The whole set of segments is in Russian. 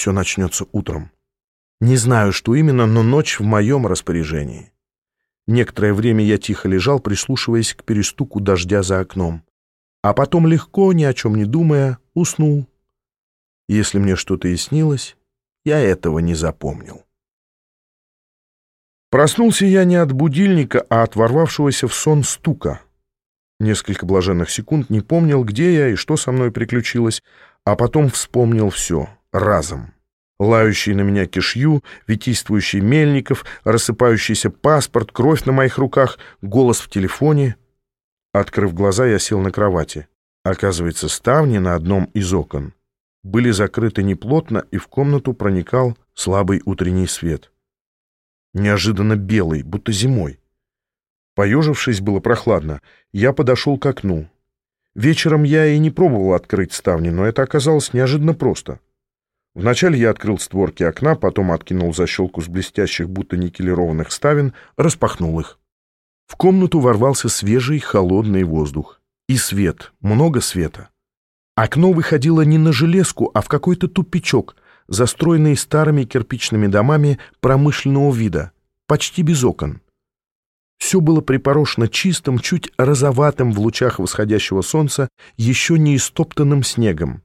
Все начнется утром. Не знаю, что именно, но ночь в моем распоряжении. Некоторое время я тихо лежал, прислушиваясь к перестуку дождя за окном. А потом легко, ни о чем не думая, уснул. Если мне что-то и снилось, я этого не запомнил. Проснулся я не от будильника, а от ворвавшегося в сон стука. Несколько блаженных секунд не помнил, где я и что со мной приключилось, а потом вспомнил все, разом. Лающий на меня кишью, витийствующий мельников, рассыпающийся паспорт, кровь на моих руках, голос в телефоне. Открыв глаза, я сел на кровати. Оказывается, ставни на одном из окон были закрыты неплотно, и в комнату проникал слабый утренний свет. Неожиданно белый, будто зимой. Поежившись, было прохладно. Я подошел к окну. Вечером я и не пробовал открыть ставни, но это оказалось неожиданно просто. Вначале я открыл створки окна, потом откинул защелку с блестящих, будто никелированных ставен, распахнул их. В комнату ворвался свежий, холодный воздух. И свет, много света. Окно выходило не на железку, а в какой-то тупичок, застроенный старыми кирпичными домами промышленного вида, почти без окон. Все было припорошено чистым, чуть розоватым в лучах восходящего солнца, еще не истоптанным снегом.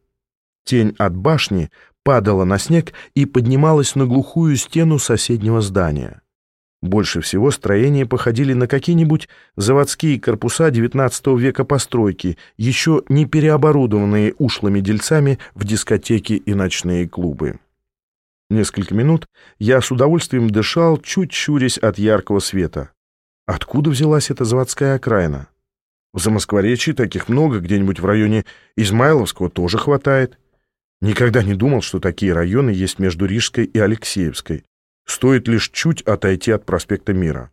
Тень от башни падала на снег и поднималась на глухую стену соседнего здания. Больше всего строения походили на какие-нибудь заводские корпуса XIX века постройки, еще не переоборудованные ушлыми дельцами в дискотеки и ночные клубы. Несколько минут я с удовольствием дышал, чуть щурясь от яркого света. Откуда взялась эта заводская окраина? В Замоскворечье таких много, где-нибудь в районе Измайловского тоже хватает. Никогда не думал, что такие районы есть между Рижской и Алексеевской. Стоит лишь чуть отойти от проспекта Мира.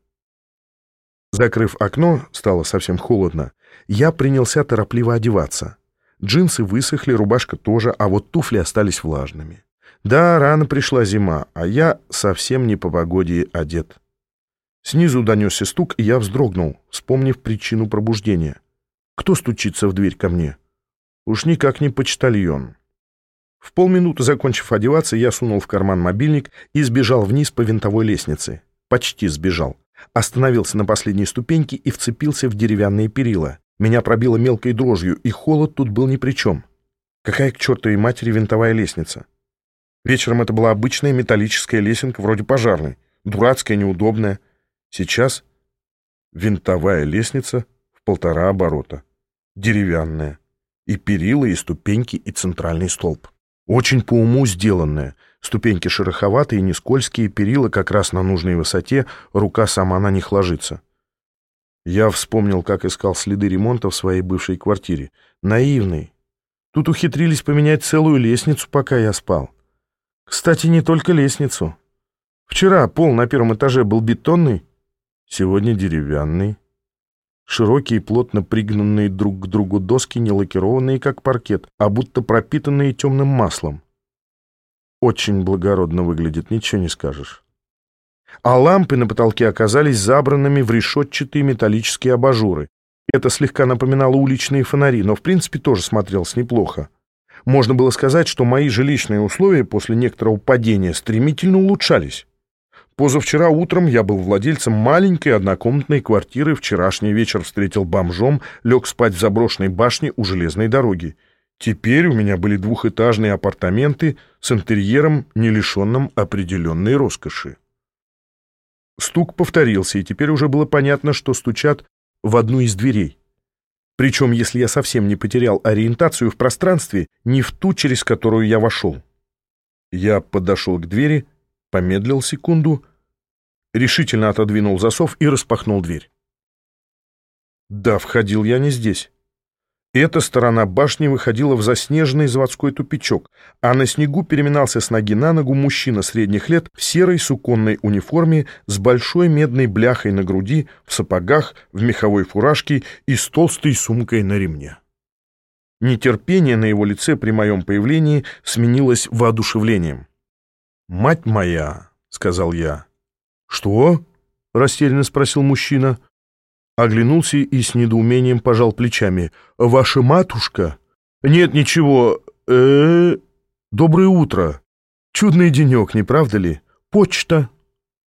Закрыв окно, стало совсем холодно, я принялся торопливо одеваться. Джинсы высохли, рубашка тоже, а вот туфли остались влажными. Да, рано пришла зима, а я совсем не по погоде одет. Снизу донесся стук, и я вздрогнул, вспомнив причину пробуждения. Кто стучится в дверь ко мне? Уж никак не почтальон. В полминуты, закончив одеваться, я сунул в карман мобильник и сбежал вниз по винтовой лестнице. Почти сбежал. Остановился на последней ступеньке и вцепился в деревянные перила. Меня пробило мелкой дрожью, и холод тут был ни при чем. Какая к чертовой матери винтовая лестница? Вечером это была обычная металлическая лесенка, вроде пожарной. Дурацкая, неудобная. Сейчас винтовая лестница в полтора оборота. Деревянная. И перила, и ступеньки, и центральный столб. Очень по уму сделанная. Ступеньки шероховатые, не скользкие, перила как раз на нужной высоте, рука сама на них ложится. Я вспомнил, как искал следы ремонта в своей бывшей квартире. Наивный. Тут ухитрились поменять целую лестницу, пока я спал. Кстати, не только лестницу. Вчера пол на первом этаже был бетонный, сегодня деревянный. Широкие, плотно пригнанные друг к другу доски, не лакированные, как паркет, а будто пропитанные темным маслом. Очень благородно выглядит, ничего не скажешь. А лампы на потолке оказались забранными в решетчатые металлические абажуры. Это слегка напоминало уличные фонари, но в принципе тоже смотрелось неплохо. Можно было сказать, что мои жилищные условия после некоторого падения стремительно улучшались. Позавчера утром я был владельцем маленькой однокомнатной квартиры, вчерашний вечер встретил бомжом, лег спать в заброшенной башне у железной дороги. Теперь у меня были двухэтажные апартаменты с интерьером, не лишенным определенной роскоши. Стук повторился, и теперь уже было понятно, что стучат в одну из дверей. Причем, если я совсем не потерял ориентацию в пространстве, не в ту, через которую я вошел. Я подошел к двери, помедлил секунду, решительно отодвинул засов и распахнул дверь. Да, входил я не здесь. Эта сторона башни выходила в заснеженный заводской тупичок, а на снегу переминался с ноги на ногу мужчина средних лет в серой суконной униформе с большой медной бляхой на груди, в сапогах, в меховой фуражке и с толстой сумкой на ремне. Нетерпение на его лице при моем появлении сменилось воодушевлением. «Мать моя!» — сказал я. «Что?» — растерянно спросил мужчина. Оглянулся и с недоумением пожал плечами. «Ваша матушка?» «Нет, ничего. э, -э Доброе утро!» Чудный денек, не правда ли? Почта.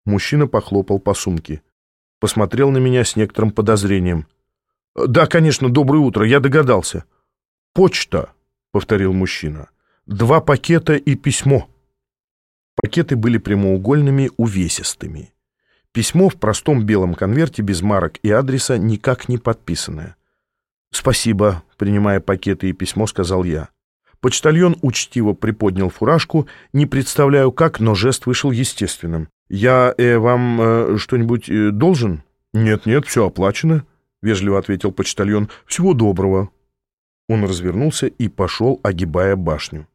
Мужчина похлопал по сумке. Посмотрел на меня с некоторым подозрением. Да, конечно, доброе утро, я догадался. Почта, повторил мужчина. Два пакета и письмо. Пакеты были прямоугольными, увесистыми. Письмо в простом белом конверте без марок и адреса, никак не подписанное. «Спасибо», — принимая пакеты и письмо, сказал я. Почтальон учтиво приподнял фуражку, не представляю как, но жест вышел естественным. «Я э, вам э, что-нибудь э, должен?» «Нет-нет, все оплачено», — вежливо ответил почтальон. «Всего доброго». Он развернулся и пошел, огибая башню.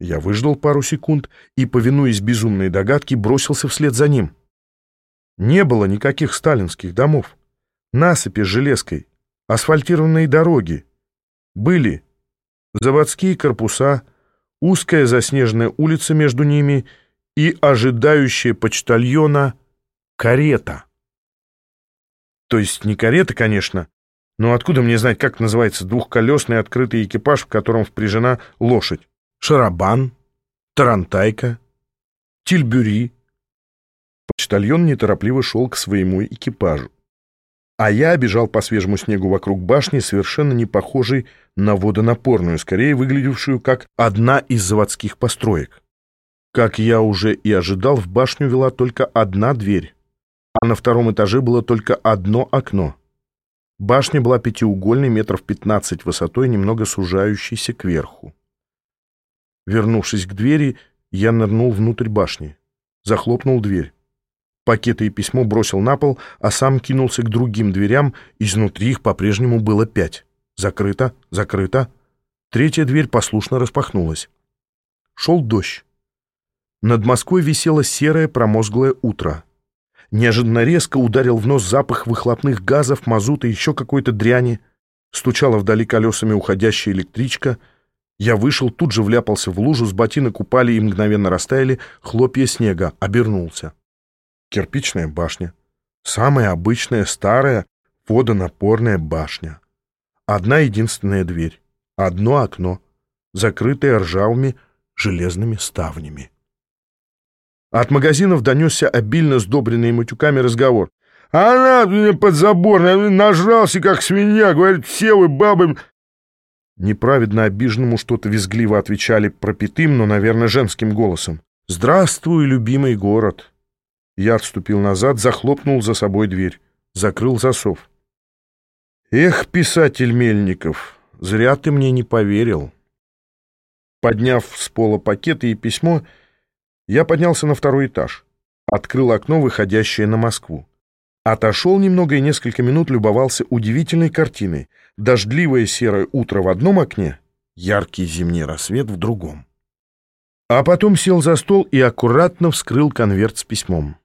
Я выждал пару секунд и, повинуясь безумной догадке, бросился вслед за ним. Не было никаких сталинских домов. Насыпи с железкой, асфальтированные дороги. Были заводские корпуса, узкая заснеженная улица между ними и ожидающая почтальона карета. То есть не карета, конечно, но откуда мне знать, как называется двухколесный открытый экипаж, в котором впряжена лошадь? Шарабан, тарантайка, тильбюри. Почтальон неторопливо шел к своему экипажу. А я бежал по свежему снегу вокруг башни, совершенно не похожей на водонапорную, скорее выглядевшую как одна из заводских построек. Как я уже и ожидал, в башню вела только одна дверь, а на втором этаже было только одно окно. Башня была пятиугольной, метров пятнадцать высотой, немного сужающейся кверху. Вернувшись к двери, я нырнул внутрь башни. Захлопнул дверь. Пакеты и письмо бросил на пол, а сам кинулся к другим дверям. Изнутри их по-прежнему было пять. Закрыто, закрыто. Третья дверь послушно распахнулась. Шел дождь. Над Москвой висело серое промозглое утро. Неожиданно резко ударил в нос запах выхлопных газов, мазута и еще какой-то дряни. Стучала вдали колесами уходящая электричка — я вышел, тут же вляпался в лужу, с ботинок упали и мгновенно растаяли хлопья снега, обернулся. Кирпичная башня. Самая обычная старая водонапорная башня. Одна единственная дверь. Одно окно, закрытое ржавыми железными ставнями. От магазинов донесся обильно сдобренный матюками разговор. «Она подзаборная, нажрался, как свинья, говорит, все вы бабы...» Неправедно обиженному что-то визгливо отвечали пропитым, но, наверное, женским голосом. «Здравствуй, любимый город!» Я отступил назад, захлопнул за собой дверь, закрыл засов. «Эх, писатель Мельников, зря ты мне не поверил!» Подняв с пола пакеты и письмо, я поднялся на второй этаж, открыл окно, выходящее на Москву. Отошел немного и несколько минут любовался удивительной картиной. Дождливое серое утро в одном окне, яркий зимний рассвет в другом. А потом сел за стол и аккуратно вскрыл конверт с письмом.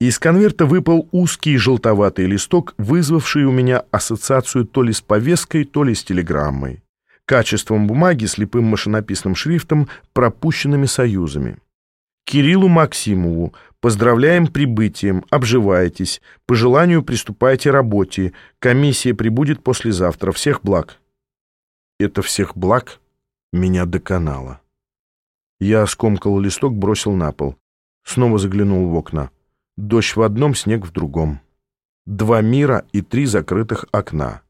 Из конверта выпал узкий желтоватый листок, вызвавший у меня ассоциацию то ли с повесткой, то ли с телеграммой. Качеством бумаги, слепым машинописным шрифтом, пропущенными союзами. Кириллу Максимову. Поздравляем прибытием, обживайтесь. По желанию приступайте к работе. Комиссия прибудет послезавтра. Всех благ. Это всех благ меня доконало. Я скомкал листок, бросил на пол. Снова заглянул в окна. Дождь в одном, снег в другом. Два мира и три закрытых окна.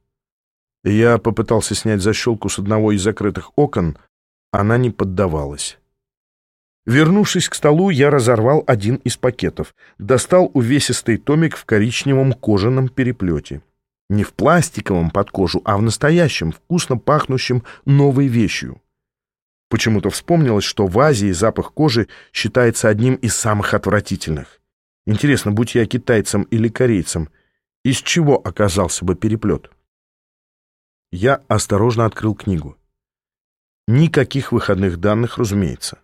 Я попытался снять защелку с одного из закрытых окон, она не поддавалась. Вернувшись к столу, я разорвал один из пакетов. Достал увесистый томик в коричневом кожаном переплете. Не в пластиковом под кожу, а в настоящем, вкусно пахнущем новой вещью. Почему-то вспомнилось, что в Азии запах кожи считается одним из самых отвратительных. Интересно, будь я китайцем или корейцем, из чего оказался бы переплет? Я осторожно открыл книгу. Никаких выходных данных, разумеется.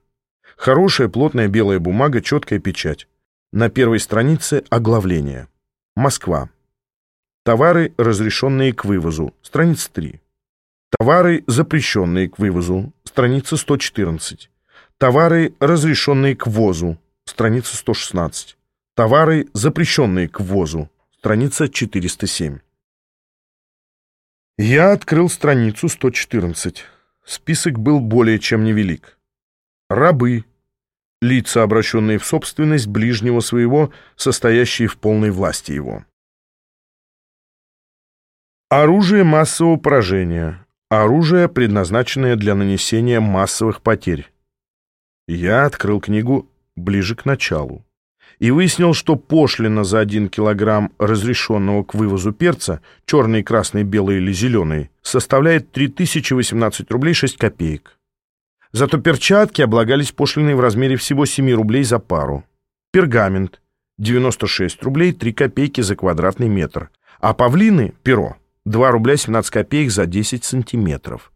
Хорошая плотная белая бумага, четкая печать. На первой странице оглавление. Москва. Товары, разрешенные к вывозу. Страница 3. Товары, запрещенные к вывозу. Страница 114. Товары, разрешенные к ввозу. Страница 116. Товары, запрещенные к ввозу. Страница 407. Я открыл страницу 114. Список был более чем невелик. Рабы, лица, обращенные в собственность ближнего своего, состоящие в полной власти его. Оружие массового поражения. Оружие, предназначенное для нанесения массовых потерь. Я открыл книгу ближе к началу и выяснил, что пошлина за один килограмм разрешенного к вывозу перца, черный, красный, белый или зеленый, составляет 3018 рублей 6 копеек. Зато перчатки облагались пошлиной в размере всего 7 рублей за пару. Пергамент — 96 рублей 3 копейки за квадратный метр. А павлины — перо — 2 рубля 17 копеек за 10 сантиметров.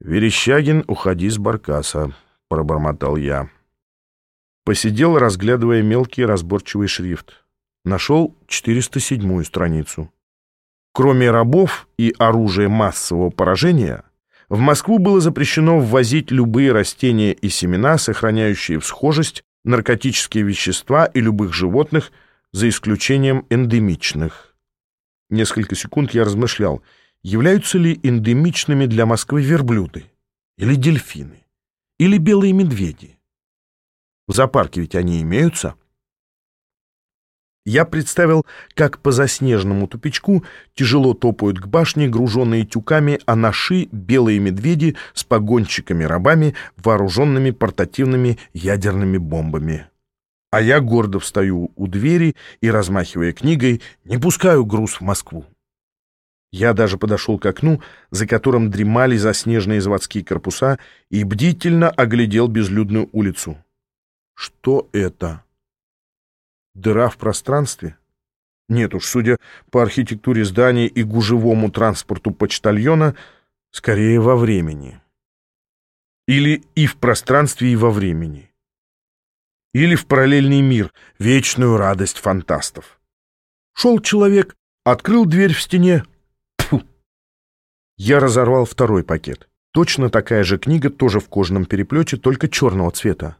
«Верещагин, уходи с баркаса», — пробормотал я. Посидел, разглядывая мелкий разборчивый шрифт. Нашел 407-ю страницу. Кроме рабов и оружия массового поражения, в Москву было запрещено ввозить любые растения и семена, сохраняющие всхожесть, наркотические вещества и любых животных, за исключением эндемичных. Несколько секунд я размышлял, являются ли эндемичными для Москвы верблюды, или дельфины, или белые медведи. В зоопарке ведь они имеются. Я представил, как по заснеженному тупичку тяжело топают к башне, груженные тюками, а белые медведи с погонщиками-рабами, вооруженными портативными ядерными бомбами. А я гордо встаю у двери и, размахивая книгой, не пускаю груз в Москву. Я даже подошел к окну, за которым дремали заснеженные заводские корпуса, и бдительно оглядел безлюдную улицу. Что это? Дыра в пространстве? Нет уж, судя по архитектуре здания и гужевому транспорту почтальона, скорее во времени. Или и в пространстве, и во времени. Или в параллельный мир, вечную радость фантастов. Шел человек, открыл дверь в стене. Фу. Я разорвал второй пакет. Точно такая же книга, тоже в кожаном переплете, только черного цвета.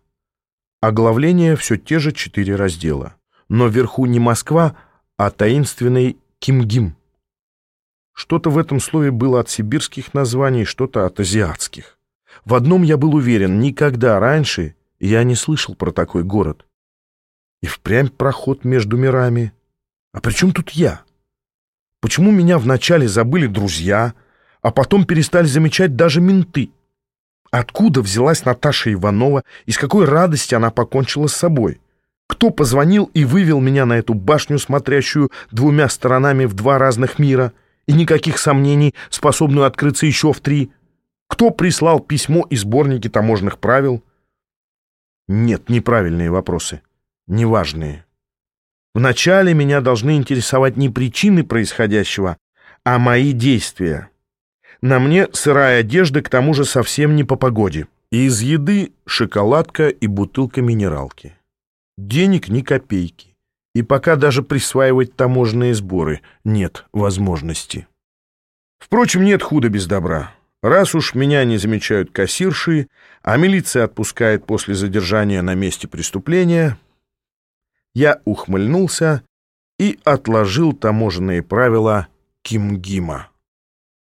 Оглавление все те же четыре раздела. Но вверху не Москва, а таинственный Кимгим. Что-то в этом слове было от сибирских названий, что-то от азиатских. В одном я был уверен, никогда раньше я не слышал про такой город. И впрямь проход между мирами. А при чем тут я? Почему меня вначале забыли друзья, а потом перестали замечать даже менты? Откуда взялась Наташа Иванова и с какой радости она покончила с собой? Кто позвонил и вывел меня на эту башню, смотрящую двумя сторонами в два разных мира, и никаких сомнений, способную открыться еще в три? Кто прислал письмо и сборники таможенных правил? Нет, неправильные вопросы, неважные. Вначале меня должны интересовать не причины происходящего, а мои действия. На мне сырая одежда, к тому же совсем не по погоде. Из еды шоколадка и бутылка минералки. Денег ни копейки. И пока даже присваивать таможенные сборы нет возможности. Впрочем, нет худа без добра. Раз уж меня не замечают кассирши, а милиция отпускает после задержания на месте преступления, я ухмыльнулся и отложил таможенные правила Кимгима.